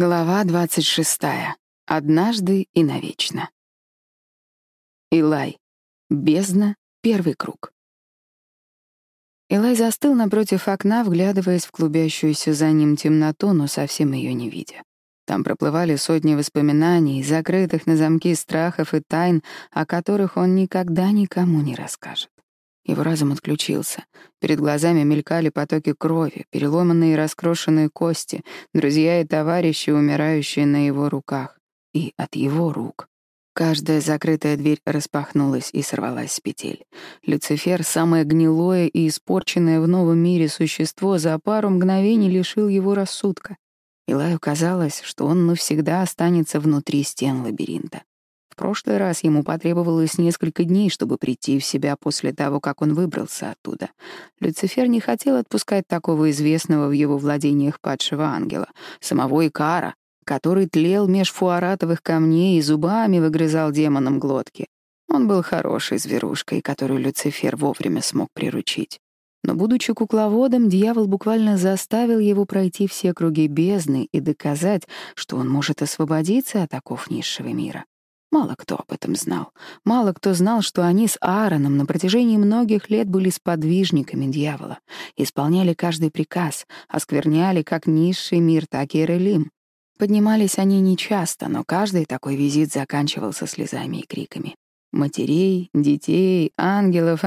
Глава 26. Однажды и навечно. Илай. Бездна. Первый круг. Илай застыл напротив окна, вглядываясь в клубящуюся за ним темноту, но совсем ее не видя. Там проплывали сотни воспоминаний, закрытых на замки страхов и тайн, о которых он никогда никому не расскажет. Его разум отключился. Перед глазами мелькали потоки крови, переломанные и раскрошенные кости, друзья и товарищи, умирающие на его руках. И от его рук. Каждая закрытая дверь распахнулась и сорвалась с петель. Люцифер, самое гнилое и испорченное в новом мире существо, за пару мгновений лишил его рассудка. Илаю казалось, что он навсегда останется внутри стен лабиринта. В прошлый раз ему потребовалось несколько дней, чтобы прийти в себя после того, как он выбрался оттуда. Люцифер не хотел отпускать такого известного в его владениях падшего ангела, самого Икара, который тлел меж фуаратовых камней и зубами выгрызал демонам глотки. Он был хорошей зверушкой, которую Люцифер вовремя смог приручить. Но, будучи кукловодом, дьявол буквально заставил его пройти все круги бездны и доказать, что он может освободиться от оков низшего мира. Мало кто об этом знал. Мало кто знал, что они с Аароном на протяжении многих лет были сподвижниками дьявола, исполняли каждый приказ, оскверняли как низший мир, так и Эрелим. Поднимались они нечасто, но каждый такой визит заканчивался слезами и криками. Матерей, детей, ангелов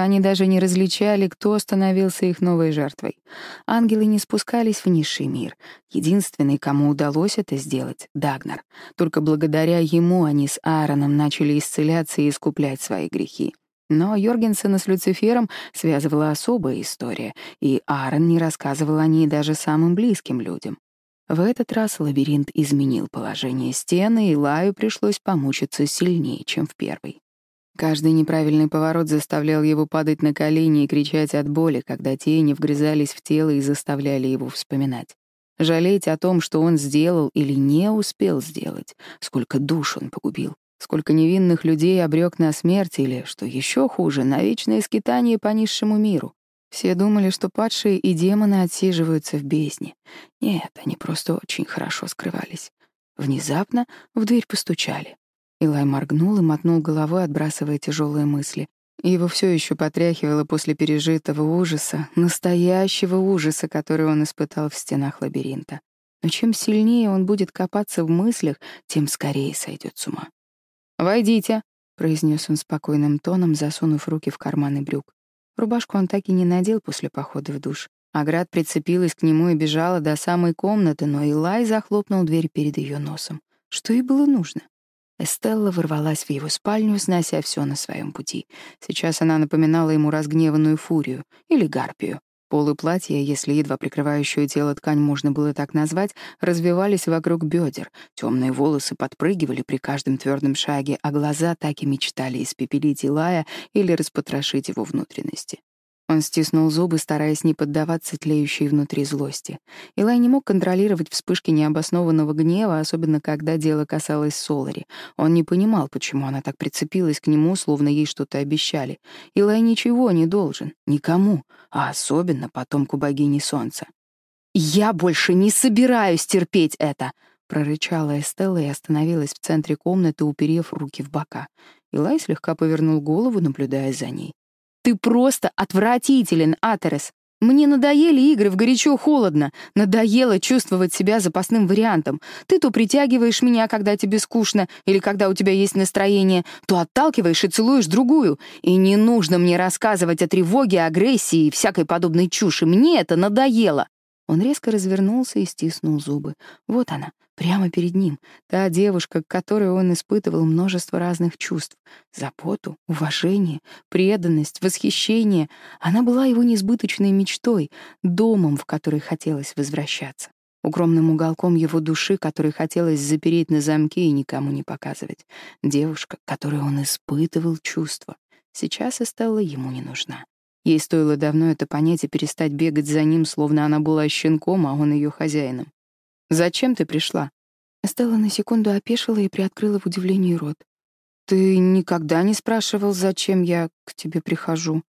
они даже не различали, кто становился их новой жертвой. Ангелы не спускались в низший мир. Единственный, кому удалось это сделать — Дагнар. Только благодаря ему они с Аароном начали исцеляться и искуплять свои грехи. Но Йоргенсена с Люцифером связывала особая история, и Аарон не рассказывал о ней даже самым близким людям. В этот раз лабиринт изменил положение стены, и Лаю пришлось помучиться сильнее, чем в первый. Каждый неправильный поворот заставлял его падать на колени и кричать от боли, когда тени вгрызались в тело и заставляли его вспоминать. Жалеть о том, что он сделал или не успел сделать, сколько душ он погубил, сколько невинных людей обрек на смерть или, что еще хуже, на вечное скитание по низшему миру. Все думали, что падшие и демоны отсиживаются в бездне. Нет, они просто очень хорошо скрывались. Внезапно в дверь постучали. Илай моргнул и мотнул головой, отбрасывая тяжелые мысли. Его все еще потряхивало после пережитого ужаса, настоящего ужаса, который он испытал в стенах лабиринта. Но чем сильнее он будет копаться в мыслях, тем скорее сойдет с ума. «Войдите», — произнес он спокойным тоном, засунув руки в карманы брюк. Рубашку он так и не надел после похода в душ. Аград прицепилась к нему и бежала до самой комнаты, но Илай захлопнул дверь перед ее носом. Что ей было нужно? Эстелла ворвалась в его спальню, снося все на своем пути. Сейчас она напоминала ему разгневанную фурию или гарпию. Полы платья, если едва прикрывающую тело ткань можно было так назвать, развивались вокруг бедер, темные волосы подпрыгивали при каждом твердом шаге, а глаза так и мечтали испепелить Илая или распотрошить его внутренности. Он стиснул зубы, стараясь не поддаваться тлеющей внутри злости. Илай не мог контролировать вспышки необоснованного гнева, особенно когда дело касалось Солари. Он не понимал, почему она так прицепилась к нему, словно ей что-то обещали. Илай ничего не должен, никому, а особенно потомку богини Солнца. «Я больше не собираюсь терпеть это!» — прорычала Эстелла и остановилась в центре комнаты, уперев руки в бока. Илай слегка повернул голову, наблюдая за ней. Ты просто отвратителен, Атерес. Мне надоели игры в горячо-холодно, надоело чувствовать себя запасным вариантом. Ты то притягиваешь меня, когда тебе скучно, или когда у тебя есть настроение, то отталкиваешь и целуешь другую. И не нужно мне рассказывать о тревоге, агрессии и всякой подобной чуши. Мне это надоело. Он резко развернулся и стиснул зубы. Вот она, прямо перед ним, та девушка, к которой он испытывал множество разных чувств. Заботу, уважение, преданность, восхищение. Она была его несбыточной мечтой, домом, в который хотелось возвращаться. Укромным уголком его души, который хотелось запереть на замке и никому не показывать. Девушка, которой он испытывал чувства. Сейчас Эстелла ему не нужна. Ей стоило давно это понять и перестать бегать за ним, словно она была щенком, а он ее хозяином. «Зачем ты пришла?» Стелла на секунду опешила и приоткрыла в удивлении рот. «Ты никогда не спрашивал, зачем я к тебе прихожу?»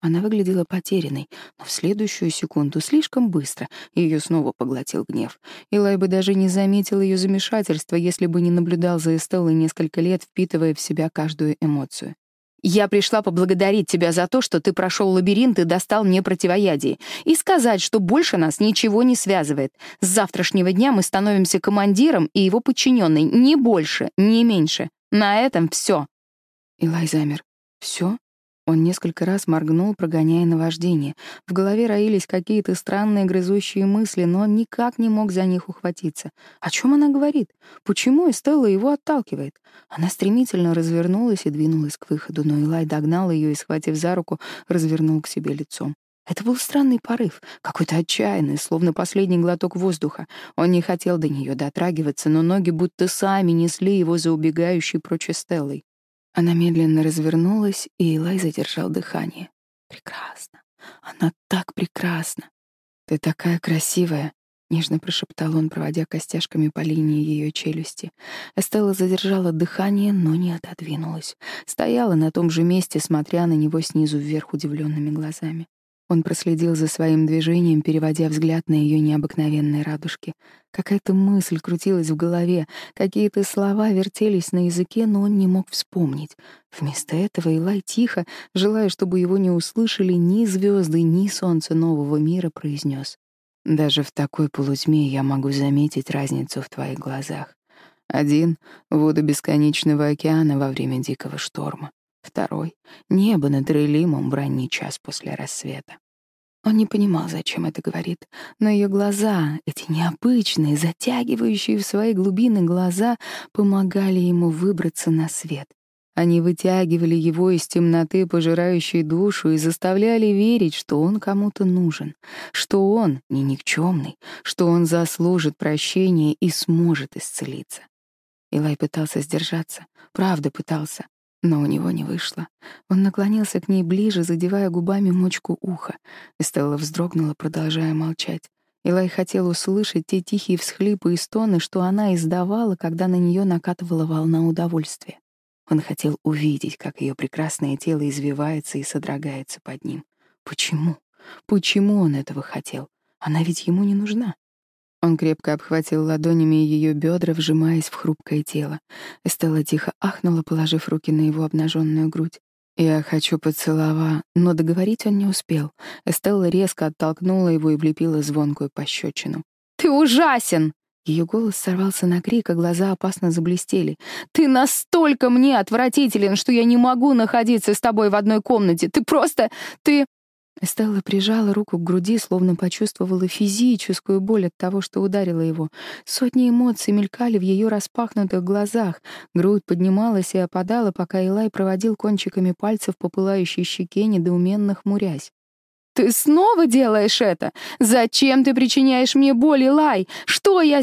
Она выглядела потерянной, но в следующую секунду слишком быстро ее снова поглотил гнев. Илай бы даже не заметил ее замешательства, если бы не наблюдал за Эстеллой несколько лет, впитывая в себя каждую эмоцию. «Я пришла поблагодарить тебя за то, что ты прошел лабиринт и достал мне противоядие, и сказать, что больше нас ничего не связывает. С завтрашнего дня мы становимся командиром и его подчиненной, не больше, не меньше. На этом все. Илай замер. Все? Он несколько раз моргнул, прогоняя наваждение. В голове роились какие-то странные грызущие мысли, но он никак не мог за них ухватиться. О чем она говорит? Почему Эстелла его отталкивает? Она стремительно развернулась и двинулась к выходу, Она медленно развернулась, и Элайза задержал дыхание. «Прекрасно! Она так прекрасна! Ты такая красивая!» Нежно прошептал он, проводя костяшками по линии ее челюсти. Эстелла задержала дыхание, но не отодвинулась. Стояла на том же месте, смотря на него снизу вверх удивленными глазами. Он проследил за своим движением, переводя взгляд на ее необыкновенные радужки. Какая-то мысль крутилась в голове, какие-то слова вертелись на языке, но он не мог вспомнить. Вместо этого Илай тихо, желая, чтобы его не услышали ни звезды, ни солнце нового мира, произнес: «Даже в такой полутьме я могу заметить разницу в твоих глазах. Один — воду бесконечного океана во время дикого шторма, Второй. Небо над Рейлимом в ранний час после рассвета. Он не понимал, зачем это говорит, но ее глаза, эти необычные, затягивающие в свои глубины глаза, помогали ему выбраться на свет. Они вытягивали его из темноты, пожирающей душу, и заставляли верить, что он кому-то нужен, что он не никчемный, что он заслужит прощения и сможет исцелиться. Илай пытался сдержаться, правда пытался, но у него не вышло. Он наклонился к ней ближе, задевая губами мочку уха. Эстелла вздрогнула, продолжая молчать. Илай хотел услышать те тихие всхлипы и стоны, что она издавала, когда на нее накатывала волна удовольствия. Он хотел увидеть, как ее прекрасное тело извивается и содрогается под ним. Почему? Почему он этого хотел? Она ведь ему не нужна. Он крепко обхватил ладонями ее бедра, вжимаясь в хрупкое тело. Эстелла тихо ахнула, положив руки на его обнаженную грудь. «Я хочу поцеловать, но договорить он не успел. Эстелла резко оттолкнула его и влепила звонкую пощечину. «Ты ужасен!» Ее голос сорвался на крик, а глаза опасно заблестели. «Ты настолько мне отвратителен, что я не могу находиться с тобой в одной комнате. Ты просто... Ты...» Эстелла прижала руку к груди, словно почувствовала физическую боль от того, что ударила его. Сотни эмоций мелькали в ее распахнутых глазах. Грудь поднималась и опадала, пока Илай проводил кончиками пальцев по пылающей щеке, недоуменно хмурясь. «Ты снова делаешь это? Зачем ты причиняешь мне боль, Илай? Что я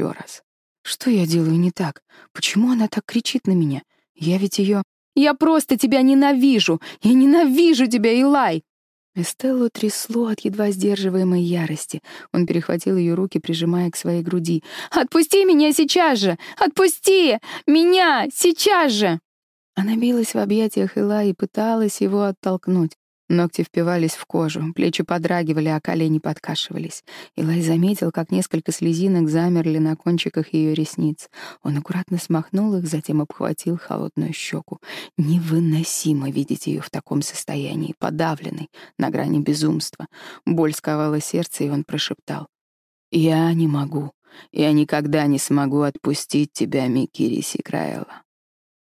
сделала не так?» Она подошла ближе и снова сильно толкнула его в грудь. Затем еще раз и еще раз. Что я делаю не так? Почему она так кричит на меня? Я ведь ее... Я просто тебя ненавижу! Я ненавижу тебя, Илай! Эстеллу трясло от едва сдерживаемой ярости. Он перехватил ее руки, прижимая к своей груди. «Отпусти меня сейчас же! Отпусти! Меня! Сейчас же!» Она билась в объятиях Ила и пыталась его оттолкнуть. Ногти впивались в кожу, плечи подрагивали, а колени подкашивались. Илай заметил, как несколько слезинок замерли на кончиках ее ресниц. Он аккуратно смахнул их, затем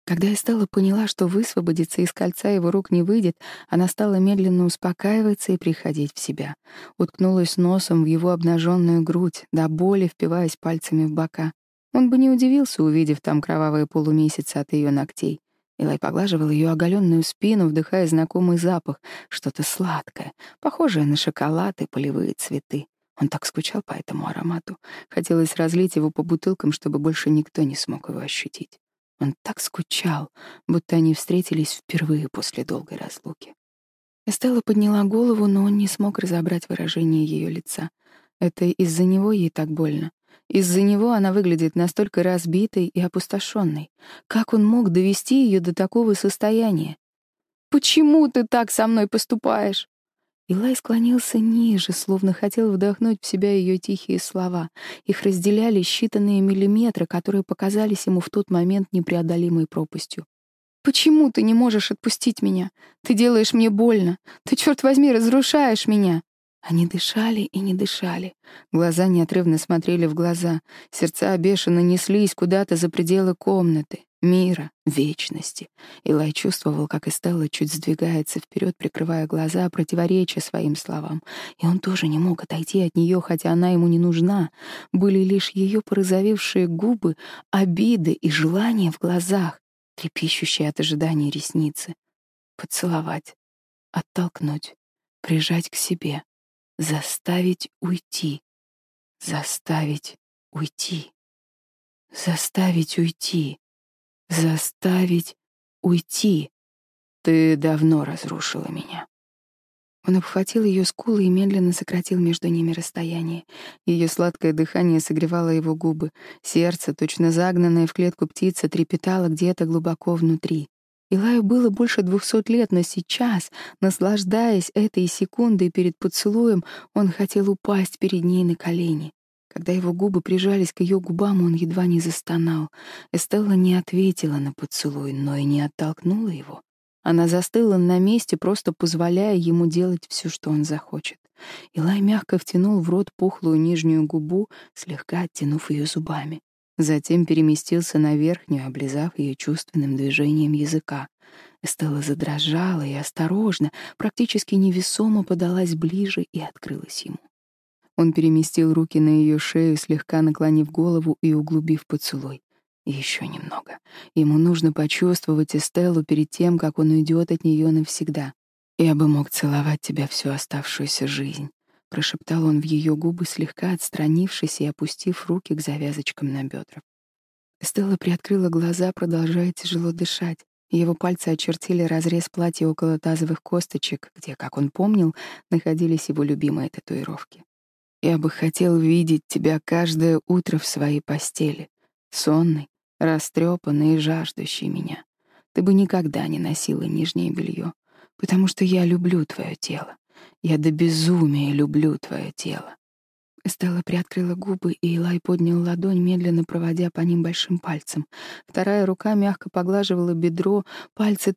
Когда я стала поняла, что высвободиться из кольца его рук не выйдет, она стала медленно успокаиваться и приходить в себя. Уткнулась носом в его обнаженную грудь, до боли впиваясь пальцами в бока. Он бы не удивился, увидев там кровавые полумесяцы от ее ногтей. Илай поглаживал ее оголенную спину, вдыхая знакомый запах, что-то сладкое, похожее на шоколад и полевые цветы. Он так скучал по этому аромату. Хотелось разлить его по бутылкам, чтобы больше никто не смог его ощутить. Он так скучал, будто они встретились впервые после долгой разлуки. Эстелла подняла голову, но он не смог разобрать выражение ее лица. Это из-за него ей так больно. Из-за него она выглядит настолько разбитой и опустошенной. Как он мог довести ее до такого состояния? «Почему ты так со мной поступаешь?» Илай склонился ниже, словно хотел вдохнуть в себя ее тихие слова. Их разделяли считанные миллиметры, которые показались ему в тот момент непреодолимой пропастью. «Почему ты не можешь отпустить меня? Ты делаешь мне больно. Ты, черт возьми, разрушаешь меня!» Они дышали и не дышали. Глаза неотрывно смотрели в глаза. Сердца бешено неслись куда-то за пределы комнаты, мира, вечности. Илай чувствовал, как Эстелла чуть сдвигается вперед, прикрывая глаза, противоречия своим словам. И он тоже не мог отойти от нее, хотя она ему не нужна. Были лишь ее порозовевшие губы, обиды и желание в глазах, трепещущие от ожидания ресницы. Поцеловать, оттолкнуть, прижать к себе — Заставить уйти. Заставить уйти. Заставить уйти. Заставить уйти. Ты давно разрушила меня. Он обхватил ее скулы и медленно сократил между ними расстояние. Ее сладкое дыхание согревало его губы. Сердце, точно загнанное в клетку птица, трепетало где-то глубоко внутри. Илаю было больше двухсот лет, но сейчас, наслаждаясь этой секундой перед поцелуем, он хотел упасть перед ней на колени. Когда его губы прижались к ее губам, он едва не застонал. Эстелла не ответила на поцелуй, но и не оттолкнула его. Она застыла на месте, просто позволяя ему делать все, что он захочет. Илай мягко втянул в рот пухлую нижнюю губу, слегка оттянув ее зубами. Затем переместился на верхнюю, облизав ее чувственным движением языка. Эстелла задрожала и осторожно, практически невесомо подалась ближе и открылась ему. Он переместил руки на ее шею, слегка наклонив голову и углубив поцелуй. И еще немного. Ему нужно почувствовать Эстеллу перед тем, как он уйдет от нее навсегда. Я бы мог целовать тебя всю оставшуюся жизнь прошептал он в ее губы, слегка отстранившись и опустив руки к завязочкам на бедрах. Стелла приоткрыла глаза, продолжая тяжело дышать. Его пальцы очертили разрез платья около тазовых косточек, где, как он помнил, находились его любимые татуировки. «Я бы хотел видеть тебя каждое утро в своей постели, сонный, растрепанный и жаждущий меня. Ты бы никогда не носила нижнее белье, потому что я люблю твое тело. Я до безумия люблю твое тело. Стелла приоткрыла губы, и Илай поднял ладонь, медленно проводя по ним большим пальцем. Вторая рука мягко поглаживала бедро, пальцы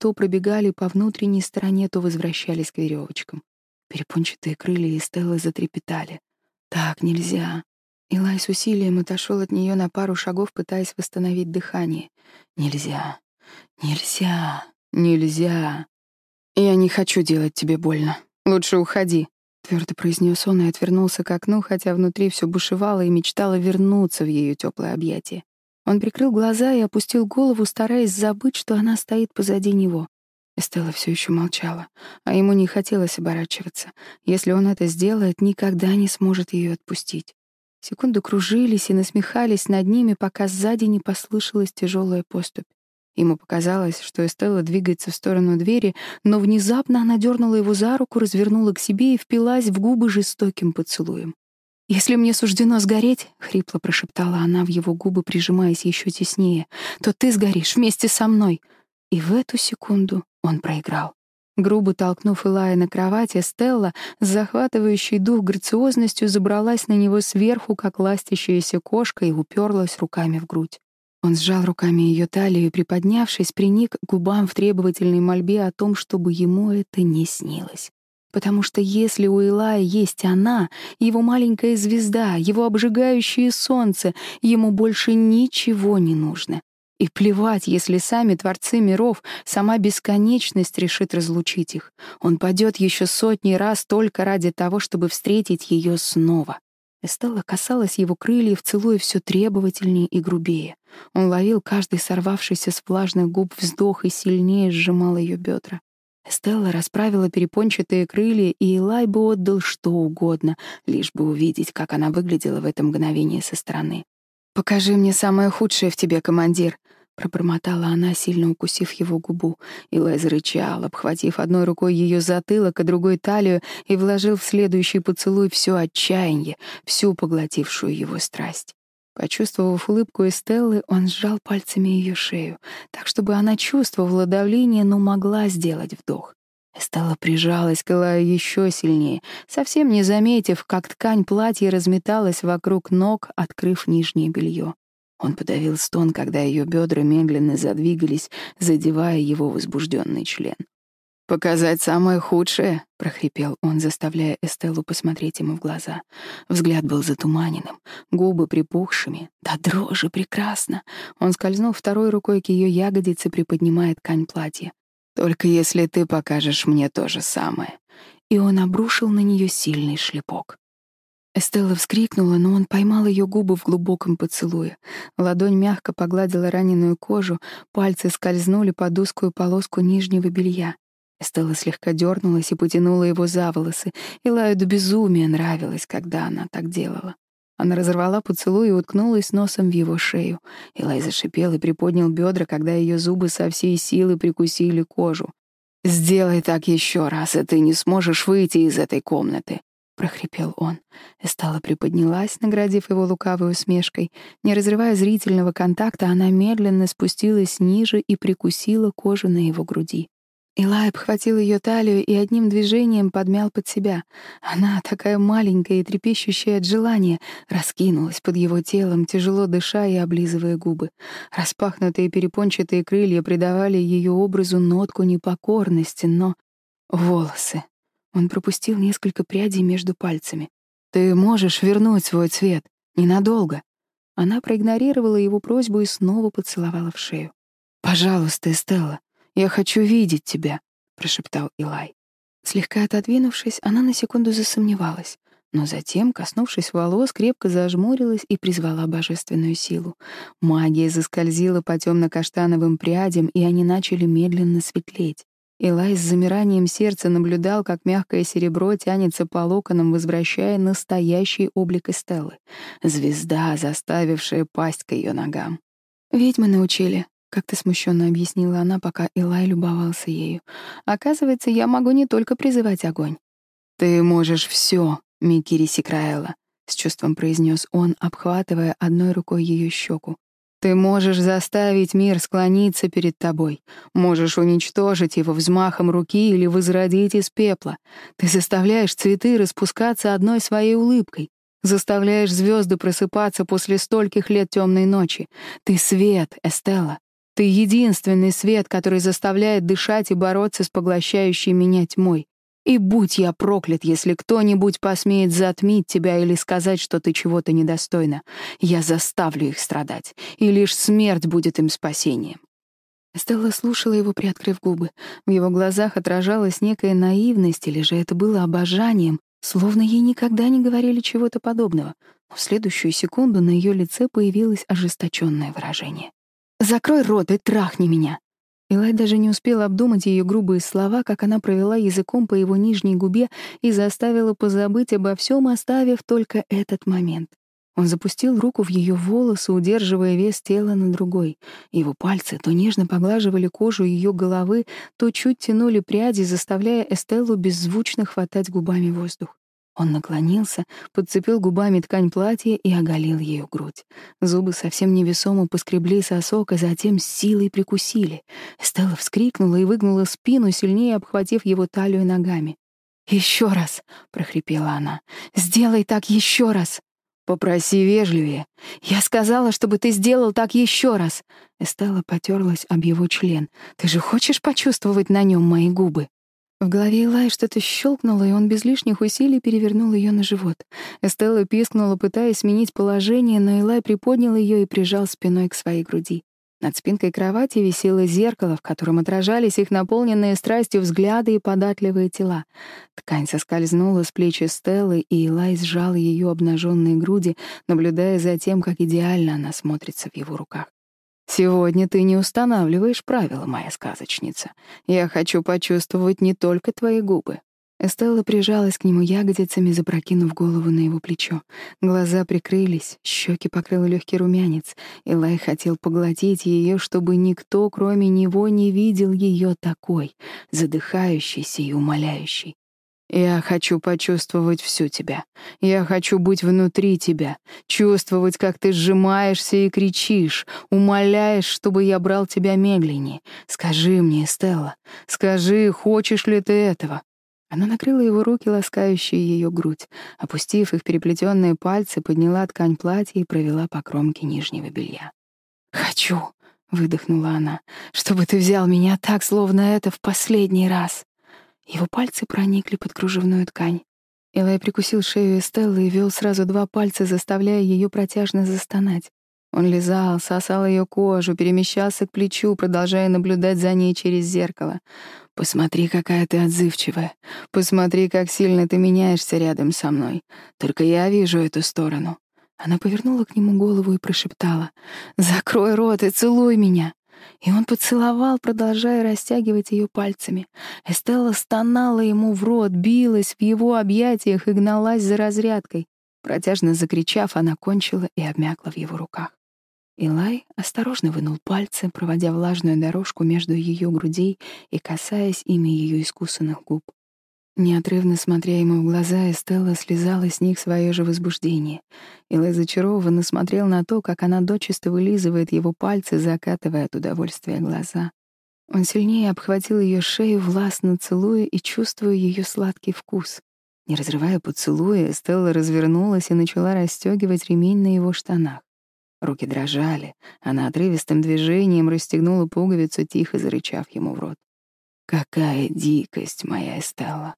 то пробегали по внутренней стороне, то возвращались к веревочкам. Перепончатые крылья Стеллы затрепетали. «Так нельзя!» Илай с усилием отошел от нее на пару шагов, пытаясь восстановить дыхание. «Нельзя! Нельзя! Нельзя! Я не хочу делать тебе больно!» «Лучше уходи», — твердо произнес он и отвернулся к окну, хотя внутри все бушевало и мечтало вернуться в ее теплое объятие. Он прикрыл глаза и опустил голову, стараясь забыть, что она стоит позади него. Эстелла все еще молчала, а ему не хотелось оборачиваться. Если он это сделает, никогда не сможет ее отпустить. Секунды кружились и насмехались над ними, пока сзади не послышалась тяжелая поступь. Ему показалось, что Эстелла двигается в сторону двери, но внезапно она дернула его за руку, развернула к себе и впилась в губы жестоким поцелуем. «Если мне суждено сгореть», — хрипло прошептала она в его губы, прижимаясь еще теснее, «то ты сгоришь вместе со мной». И в эту секунду он проиграл. Грубо толкнув Илая на кровати, Стелла с захватывающей дух грациозностью забралась на него сверху, как ластящаяся кошка, и уперлась руками в грудь. Он сжал руками ее талию и, приподнявшись, приник к губам в требовательной мольбе о том, чтобы ему это не снилось. Потому что если у Илая есть она, его маленькая звезда, его обжигающее солнце, ему больше ничего не нужно. И плевать, если сами творцы миров, сама бесконечность решит разлучить их. Он падет еще сотни раз только ради того, чтобы встретить ее снова. Эстелла касалась его крыльев, целуя все требовательнее и грубее. Он ловил каждый сорвавшийся с влажных губ вздох и сильнее сжимал ее бедра. Эстелла расправила перепончатые крылья, и Элай бы отдал что угодно, лишь бы увидеть, как она выглядела в это мгновение со стороны. «Покажи мне самое худшее в тебе, командир», Пробормотала она, сильно укусив его губу. Илай зарычал, обхватив одной рукой ее затылок, а другой талию, и вложил в следующий поцелуй все отчаяние, всю поглотившую его страсть. Почувствовав улыбку Эстеллы, он сжал пальцами ее шею, так, чтобы она чувствовала давление, но могла сделать вдох. Эстелла прижалась к Элаю еще сильнее, совсем не заметив, как ткань платья разметалась вокруг ног, открыв нижнее белье. Он подавил стон, когда ее бедра медленно задвигались, задевая его возбужденный член. «Показать самое худшее», — прохрипел он, заставляя Эстеллу посмотреть ему в глаза. Взгляд был затуманенным, губы припухшими. Да дрожи прекрасно. Он скользнул второй рукой к ее ягодице, приподнимая ткань платья. «Только если ты покажешь мне то же самое». И он обрушил на нее сильный шлепок. Эстелла вскрикнула, но он поймал ее губы в глубоком поцелуе. Ладонь мягко погладила раненую кожу, пальцы скользнули под узкую полоску нижнего белья. Эстелла слегка дернулась и потянула его за волосы, и Лаю до безумия нравилось, когда она так делала. Она разорвала поцелуй и уткнулась носом в его шею. Илай зашипел и приподнял бедра, когда ее зубы со всей силы прикусили кожу. «Сделай так еще раз, и ты не сможешь выйти из этой комнаты», — прохрипел он. Эстала приподнялась, наградив его лукавой усмешкой. Не разрывая зрительного контакта, она медленно спустилась ниже и прикусила кожу на его груди. Илай обхватил ее талию и одним движением подмял под себя. Она, такая маленькая и трепещущая от желания, раскинулась под его телом, тяжело дыша и облизывая губы. Распахнутые перепончатые крылья придавали ее образу нотку непокорности, но... Волосы. Он пропустил несколько прядей между пальцами. «Ты можешь вернуть свой цвет. Ненадолго». Она проигнорировала его просьбу и снова поцеловала в шею. «Пожалуйста, Эстелла, я хочу видеть тебя», — прошептал Илай. Слегка отодвинувшись, она на секунду засомневалась, но затем, коснувшись волос, крепко зажмурилась и призвала божественную силу. Магия заскользила по темно-каштановым прядям, и они начали медленно светлеть. Илай с замиранием сердца наблюдал, как мягкое серебро тянется по локонам, возвращая настоящий облик Эстеллы. Звезда, заставившая пасть к ее ногам. «Ведьмы научили», как-то смущенно объяснила она, пока Илай любовался ею. Оказывается, я могу не только призывать огонь. Ты можешь все, Микири Сикраэла, с чувством произнес он, обхватывая одной рукой ее щеку. Ты можешь заставить мир склониться перед тобой, можешь уничтожить его взмахом руки или возродить из пепла. Ты заставляешь цветы распускаться одной своей улыбкой, заставляешь звезды просыпаться после стольких лет темной ночи. Ты свет, Эстелла. Ты единственный свет, который заставляет дышать и бороться с поглощающей меня тьмой. И будь я проклят, если кто-нибудь посмеет затмить тебя или сказать, что ты чего-то недостойна. Я заставлю их страдать, и лишь смерть будет им спасением. Стелла слушала его, приоткрыв губы. В его глазах отражалась некая наивность, или же это было обожанием, словно ей никогда не говорили чего-то подобного. Но в следующую секунду на ее лице появилось ожесточенное выражение. «Закрой рот и трахни меня!» Илай даже не успела обдумать ее грубые слова, как она провела языком по его нижней губе и заставила позабыть обо всем, оставив только этот момент. Он запустил руку в ее волосы, удерживая вес тела на другой. Его пальцы то нежно поглаживали кожу ее головы, то чуть тянули пряди, заставляя Эстеллу беззвучно хватать губами воздух. Он наклонился, подцепил губами ткань платья и оголил ее грудь. Зубы совсем невесомо поскребли сосок, а затем с силой прикусили. Стелла вскрикнула и выгнула спину, сильнее обхватив его талию ногами. «Еще раз!» — прохрипела она. «Сделай так еще раз!» «Попроси вежливее. Я сказала, чтобы ты сделал так еще раз!» Эстелла потерлась об его член. «Ты же хочешь почувствовать на нем мои губы?» В голове Илая что-то щелкнуло, и он без лишних усилий перевернул ее на живот. Эстелла пискнула, пытаясь сменить положение, но Илай приподнял ее и прижал спиной к своей груди. Над спинкой кровати Сегодня ты не устанавливаешь правила, моя сказочница. Я хочу почувствовать не только твои губы. Эстелла прижалась к нему ягодицами, запрокинув голову на его плечо. Глаза прикрылись, щеки покрыл легкий румянец, и Лай хотел погладить ее, чтобы никто, кроме него, не видел ее такой, задыхающейся и умоляющей. Я хочу почувствовать всю тебя. Я хочу быть внутри тебя, чувствовать, как ты сжимаешься и кричишь, умоляешь, чтобы я брал тебя медленнее. Скажи мне, Стелла, скажи, хочешь ли ты этого? Она накрыла его руки, ласкающие ее грудь, опустив их переплетенные пальцы, подняла ткань платья и провела по кромке нижнего белья. «Хочу», — выдохнула она, — «чтобы ты взял меня так, словно это в последний раз». Его пальцы проникли под кружевную ткань. Элай прикусил шею Эстеллы и вел сразу два пальца, заставляя ее протяжно застонать. Он лизал, сосал ее кожу, перемещался к плечу, продолжая наблюдать за ней через зеркало. «Посмотри, какая ты отзывчивая. Посмотри, как сильно ты меняешься рядом со мной. Только я вижу эту сторону». Она повернула к нему голову и прошептала. «Закрой рот и целуй меня». И он поцеловал, продолжая растягивать ее пальцами. Эстелла стонала ему в рот, билась в его объятиях и гналась за разрядкой. Протяжно закричав, она кончила и обмякла в его руках. Илай осторожно вынул пальцы, проводя влажную дорожку между ее грудей и касаясь ими ее искусанных губ. Неотрывно смотря ему в глаза, Эстелла слезала с них свое же возбуждение. Илай зачарованно смотрел на то, как она дочисто вылизывает его пальцы, закатывая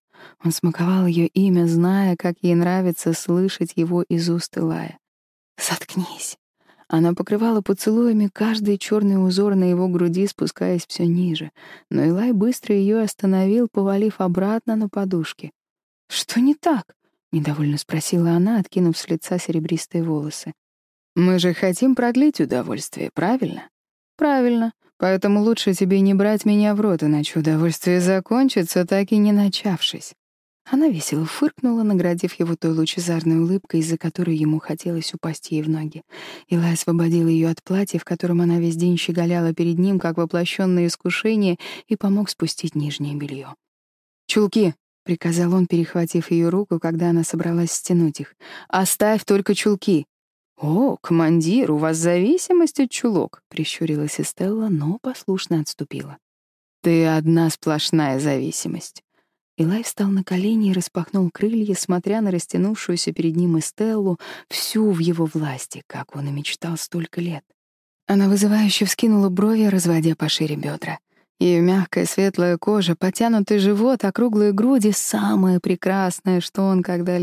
от удовольствия глаза. Он сильнее обхватил ее шею, властно целуя и чувствуя ее сладкий вкус. Не разрывая поцелуя, Эстелла развернулась и начала расстегивать ремень на его штанах. Руки дрожали, она отрывистым движением расстегнула пуговицу, тихо зарычав ему в рот. «Какая дикость, моя Эстелла!» Он смаковал ее имя, зная, как ей нравится слышать его из уст Илая. «Заткнись!» Она покрывала поцелуями каждый черный узор на его груди, спускаясь все ниже. Но Илай быстро ее остановил, повалив обратно на подушки. «Что не так?» — недовольно спросила она, откинув с лица серебристые волосы. «Мы же хотим продлить удовольствие, правильно?» «Правильно. Поэтому лучше тебе не брать меня в рот, иначе удовольствие закончится, так и не начавшись». Она весело фыркнула, наградив его той лучезарной улыбкой, из-за которой ему хотелось упасть ей в ноги. Илай освободил ее от платья, в котором она весь день щеголяла перед ним, как воплощенное искушение, и помог спустить нижнее белье. «Чулки!» — приказал он, перехватив ее руку, когда она собралась стянуть их. «Оставь только чулки!» «О, командир, у вас зависимость от чулок», — прищурилась Эстелла, но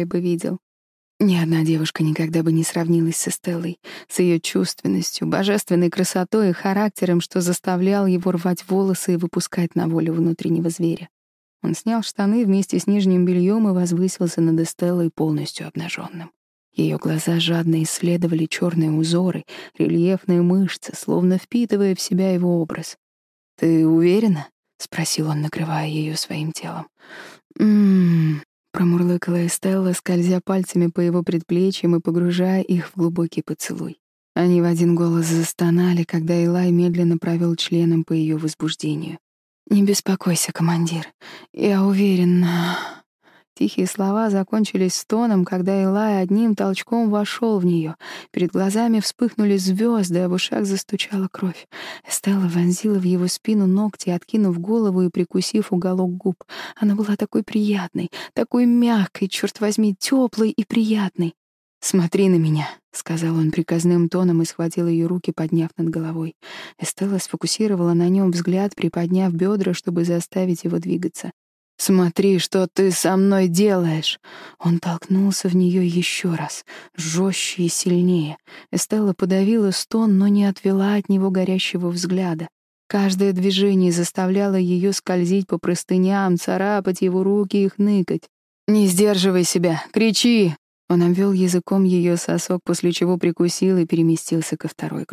послушно отступила. «Ты одна сплошная зависимость». Илай встал на колени и распахнул крылья, смотря на растянувшуюся перед ним Эстеллу, всю в его власти, как он и мечтал столько лет. Она вызывающе вскинула брови, разводя пошире бедра. Ее мягкая светлая кожа, потянутый живот, округлые груди — самое прекрасное, что он когда-либо видел. Ни одна девушка никогда бы не сравнилась со Стеллой, с ее чувственностью, божественной красотой и характером, что заставлял его рвать волосы и выпускать на волю внутреннего зверя. Он снял штаны вместе с нижним бельем и возвысился над Эстеллой полностью обнаженным. Ее глаза жадно исследовали черные узоры, рельефные мышцы, словно впитывая в себя его образ. «Ты уверена?» — спросил он, накрывая ее своим телом. «М-м-м», Промурлыкала Эстелла, скользя пальцами по его предплечьям и погружая их в глубокий поцелуй. Они в один голос застонали, когда Илай медленно провел членом по ее возбуждению. «Не беспокойся, командир. Я уверена...» Тихие слова закончились стоном, когда Илай одним толчком вошел в нее. Перед глазами вспыхнули звезды, а в ушах застучала кровь. Эстелла вонзила в его спину ногти, откинув голову и прикусив уголок губ. Она была такой приятной, такой мягкой, черт возьми, теплой и приятной. «Смотри на меня», — сказал он приказным тоном и схватил ее руки, подняв над головой. Эстелла сфокусировала на нем взгляд, приподняв бедра, чтобы заставить его двигаться. «Смотри, что ты со мной делаешь!» Он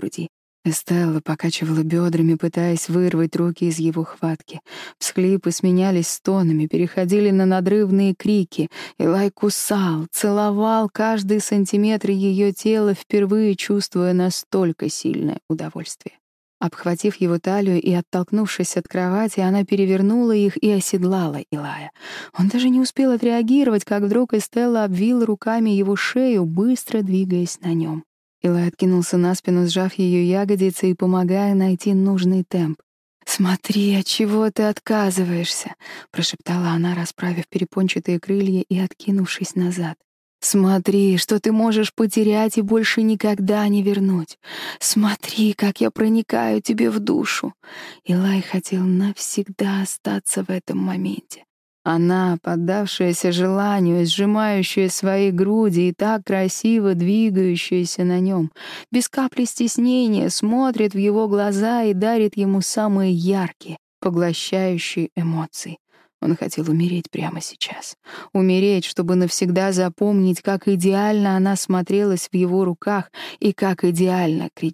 толкнулся в нее еще раз, жестче и сильнее. Эстелла подавила стон, но не отвела от него горящего взгляда. Каждое движение заставляло ее скользить по простыням, царапать его руки и хныкать. «Не сдерживай себя! Кричи!» Он обвел языком ее сосок, после чего прикусил и переместился ко второй груди. Эстелла покачивала бедрами, пытаясь вырвать руки из его хватки. Всхлипы сменялись стонами, переходили на надрывные крики. Илай кусал, целовал каждый сантиметр ее тела, впервые чувствуя настолько сильное удовольствие. Обхватив его талию и оттолкнувшись от кровати, она перевернула их и оседлала Илая. Он даже не успел отреагировать, как вдруг Эстелла обвила руками его шею, быстро двигаясь на нем. Илай откинулся на спину, сжав ее ягодицы и помогая найти нужный темп. «Смотри, от чего ты отказываешься?» — прошептала она, расправив перепончатые крылья и откинувшись назад. Смотри, что ты можешь потерять и больше никогда не вернуть. Смотри, как я проникаю тебе в душу. Илай хотел навсегда остаться в этом моменте. Она, поддавшаяся желанию, сжимающая свои груди и так красиво двигающаяся на нем, без капли стеснения, смотрит в его глаза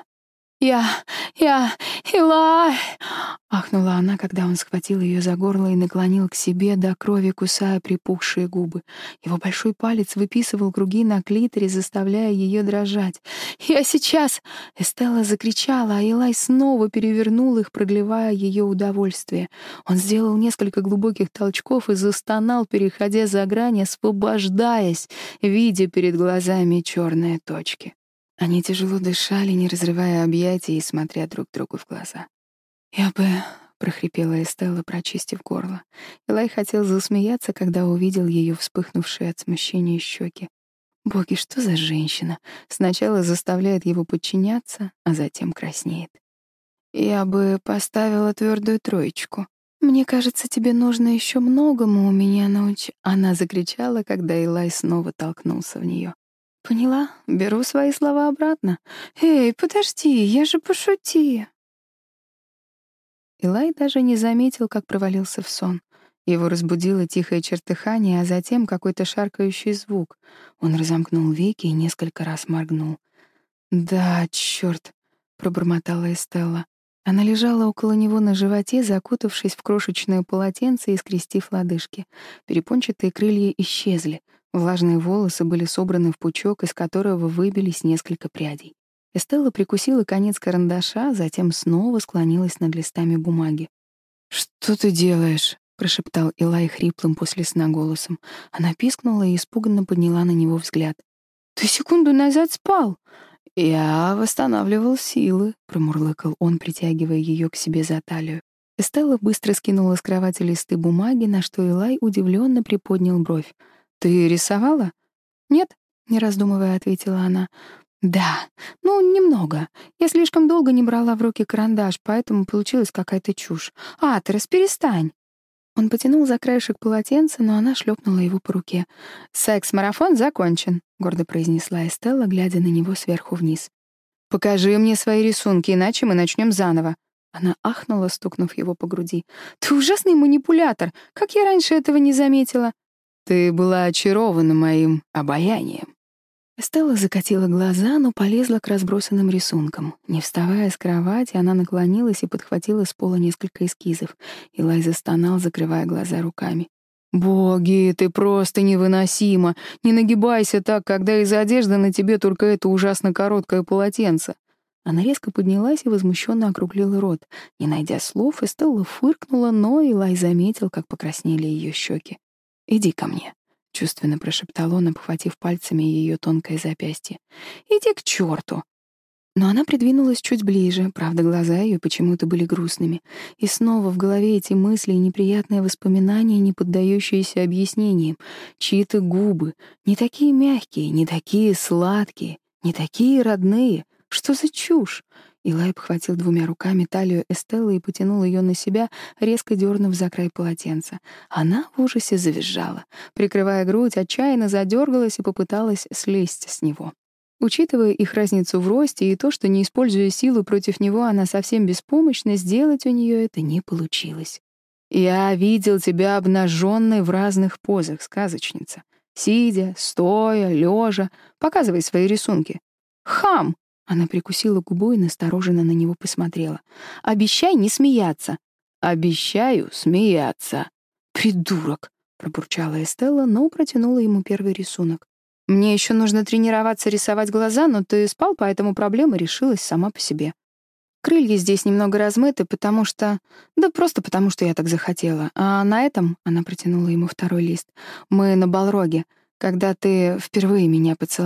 и дарит ему самые яркие, поглощающие эмоции. Он хотел умереть прямо сейчас. Умереть, чтобы навсегда запомнить, как идеально она смотрелась в его руках и как идеально кричала его имя. «Я... я... Они тяжело дышали, не разрывая объятий и смотря друг другу в глаза. «Я бы...» — прохрипела Эстелла, прочистив горло. Элай хотел засмеяться, когда увидел ее вспыхнувшие от смущения щеки. «Боги, что за женщина?» Сначала заставляет его подчиняться, а затем краснеет. «Я бы поставила твердую троечку. Мне кажется, тебе нужно еще многому у меня научить...» Она закричала, когда Элай снова толкнулся в нее. Поняла? Беру свои слова обратно. Эй, подожди, я же пошути. Илай даже не заметил, как провалился в сон. Его разбудило тихое чертыхание, а затем какой-то шаркающий звук. Он разомкнул веки и несколько раз моргнул. «Да, чёрт!» — пробормотала Эстелла. Она лежала Влажные волосы были собраны в пучок, из которого выбились несколько прядей. Эстелла прикусила конец карандаша, затем снова склонилась над листами бумаги. «Что ты делаешь?» — прошептал Илай хриплым после сна голосом. Она пискнула и испуганно подняла на него взгляд. «Ты секунду назад спал!» «Я восстанавливал силы», — промурлыкал он, притягивая ее к себе за талию. Эстелла быстро скинула с кровати листы бумаги, на что Илай удивленно приподнял бровь. «Ты рисовала?» «Нет», — не раздумывая, ответила она. «Да, ну, немного. Я слишком долго не брала в руки карандаш, поэтому получилась какая-то чушь. Атрес, перестань!» Он потянул за краешек полотенца, но она шлепнула его по руке. «Секс-марафон закончен», — гордо произнесла Эстелла, глядя на него сверху вниз. «Покажи мне свои рисунки, иначе мы начнем заново». Она ахнула, стукнув его по груди. «Ты ужасный манипулятор! Как я раньше этого не заметила!» Ты была очарована моим обаянием. Стелла закатила глаза, но полезла к разбросанным рисункам. Не вставая с кровати, она наклонилась и подхватила с пола несколько эскизов. Илай застонал, закрывая глаза руками. «Боги, ты просто невыносима! Не нагибайся так, когда из одежды на тебе только это ужасно короткое полотенце!» Она резко поднялась и возмущенно округлила рот. Не найдя слов, Эстелла фыркнула, но Илай заметил, как покраснели ее щеки. «Иди ко мне», — чувственно прошептал он, обхватив пальцами ее тонкое запястье. «Иди к черту!» Но она придвинулась чуть ближе, правда, глаза ее почему-то были грустными. И снова в голове эти мысли и неприятные воспоминания, не поддающиеся объяснениям. Чьи-то губы, не такие мягкие, не такие сладкие, не такие родные. Что за чушь? Илай обхватил двумя руками талию Эстеллы и потянул ее на себя, резко дернув за край полотенца. Она в ужасе завизжала. Прикрывая грудь, отчаянно задергалась и попыталась слезть с него. Учитывая их разницу в росте и то, что, не используя силу против него, она совсем беспомощна, сделать у нее это не получилось. «Я видел тебя обнаженной в разных позах, сказочница. Сидя, стоя, лежа. Показывай свои рисунки». «Хам!» Она прикусила губу и настороженно на него посмотрела. «Обещай не смеяться». «Обещаю смеяться». «Придурок», — пробурчала Эстелла, но протянула ему первый рисунок. «Мне еще нужно тренироваться рисовать глаза,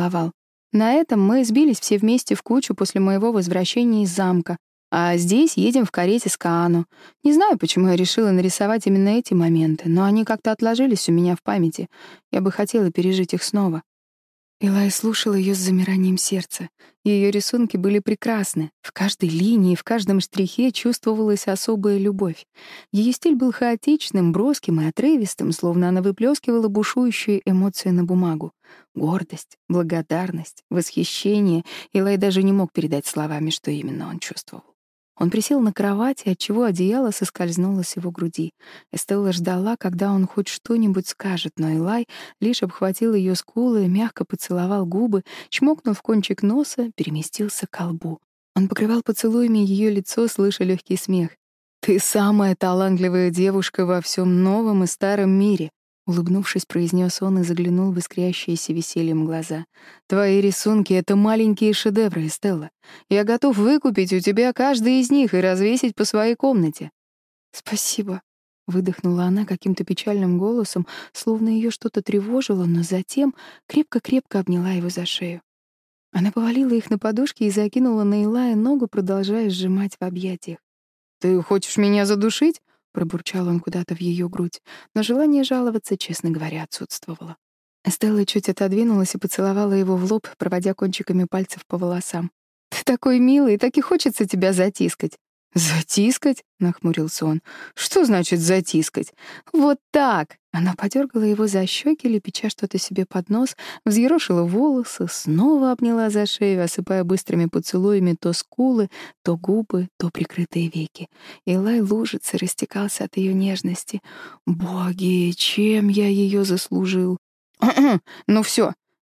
но ты На этом мы сбились все вместе в кучу после моего возвращения из замка, а здесь едем в карете с Каану. Не знаю, почему я решила нарисовать именно эти моменты, но они как-то отложились у меня в памяти. Я бы хотела пережить их снова. Илай слушала ее с замиранием сердца. Ее рисунки были прекрасны. В каждой линии, в каждом штрихе чувствовалась особая любовь. Ее стиль был хаотичным, броским и отрывистым, словно она выплескивала бушующие эмоции на бумагу. Гордость, благодарность, восхищение. Илай даже не мог передать словами, что именно он чувствовал. Он присел на кровати, отчего одеяло соскользнуло с его груди. Эстелла ждала, когда он хоть что-нибудь скажет, но Элай лишь обхватил ее скулы, мягко поцеловал губы, чмокнул в кончик носа, переместился к колбу. Он покрывал поцелуями ее лицо, слыша легкий смех. «Ты самая талантливая девушка во всем новом и старом мире», Улыбнувшись, произнес он и заглянул в искрящиеся весельем глаза. «Твои рисунки — это маленькие шедевры, Стелла. Я готов выкупить у тебя каждый из них и развесить по своей комнате». «Спасибо», — выдохнула она каким-то печальным голосом, словно ее что-то тревожило, но затем крепко-крепко обняла его за шею. Она повалила их на подушке и закинула на Илая ногу, продолжая сжимать в объятиях. «Ты хочешь меня задушить?» Пробурчал он куда-то в ее грудь, но желание жаловаться, честно говоря, отсутствовало. Эстелла чуть отодвинулась и поцеловала его в лоб, проводя кончиками пальцев по волосам. «Ты такой милый, так и хочется тебя затискать». «Затискать?» — нахмурился он. «Что значит затискать?» «Вот так!» Она подергала его за щеки, лепеча что-то себе под нос, взъерошила волосы, снова обняла за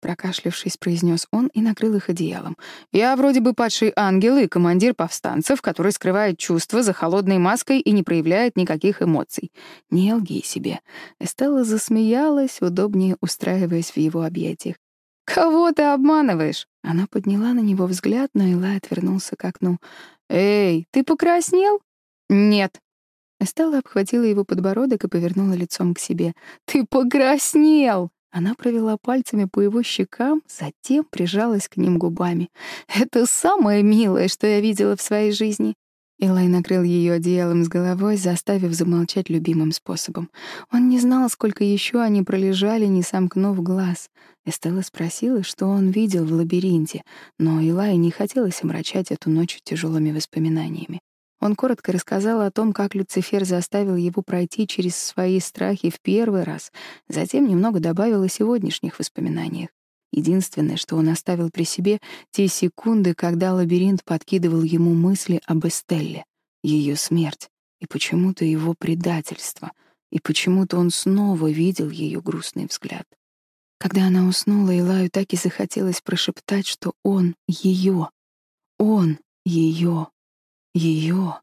шею, осыпая быстрыми поцелуями то скулы, то губы, то прикрытые веки. Илай лужицы растекался от ее нежности. «Боги, чем я ее заслужил?» «Ну все, Прокашлявшись, произнес он и накрыл их одеялом. «Я вроде бы падший ангел и командир повстанцев, который скрывает чувства за холодной маской и не проявляет никаких эмоций. Не лги себе». Эстелла Она провела пальцами по его щекам, затем прижалась к ним губами. «Это самое милое, что я видела в своей жизни!» Илай накрыл ее одеялом с головой, заставив замолчать любимым способом. Он не знал, сколько еще они пролежали, не сомкнув глаз. Эстелла спросила, что он видел в лабиринте, но Илай не хотелось омрачать эту ночь тяжелыми воспоминаниями. Он коротко рассказал о том, как Люцифер заставил его пройти через свои страхи в первый раз, затем немного добавил о сегодняшних воспоминаниях. Единственное, что он оставил при себе, те секунды, когда лабиринт подкидывал ему мысли об Эстелле, ее смерть и почему-то его предательство, и почему-то он снова видел ее грустный взгляд. Когда она уснула, Илаю так и захотелось прошептать, что он — ее, он — ее ее.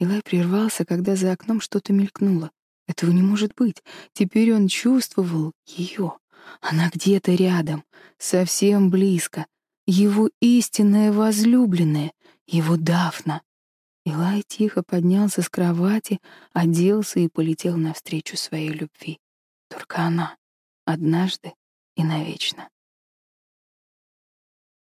Илай прервался, когда за окном что-то мелькнуло. Этого не может быть. Теперь он чувствовал ее. Она где-то рядом, совсем близко. Его истинная возлюбленная, его Дафна. Илай тихо поднялся с кровати, оделся и полетел навстречу своей любви. Только она. Однажды и навечно.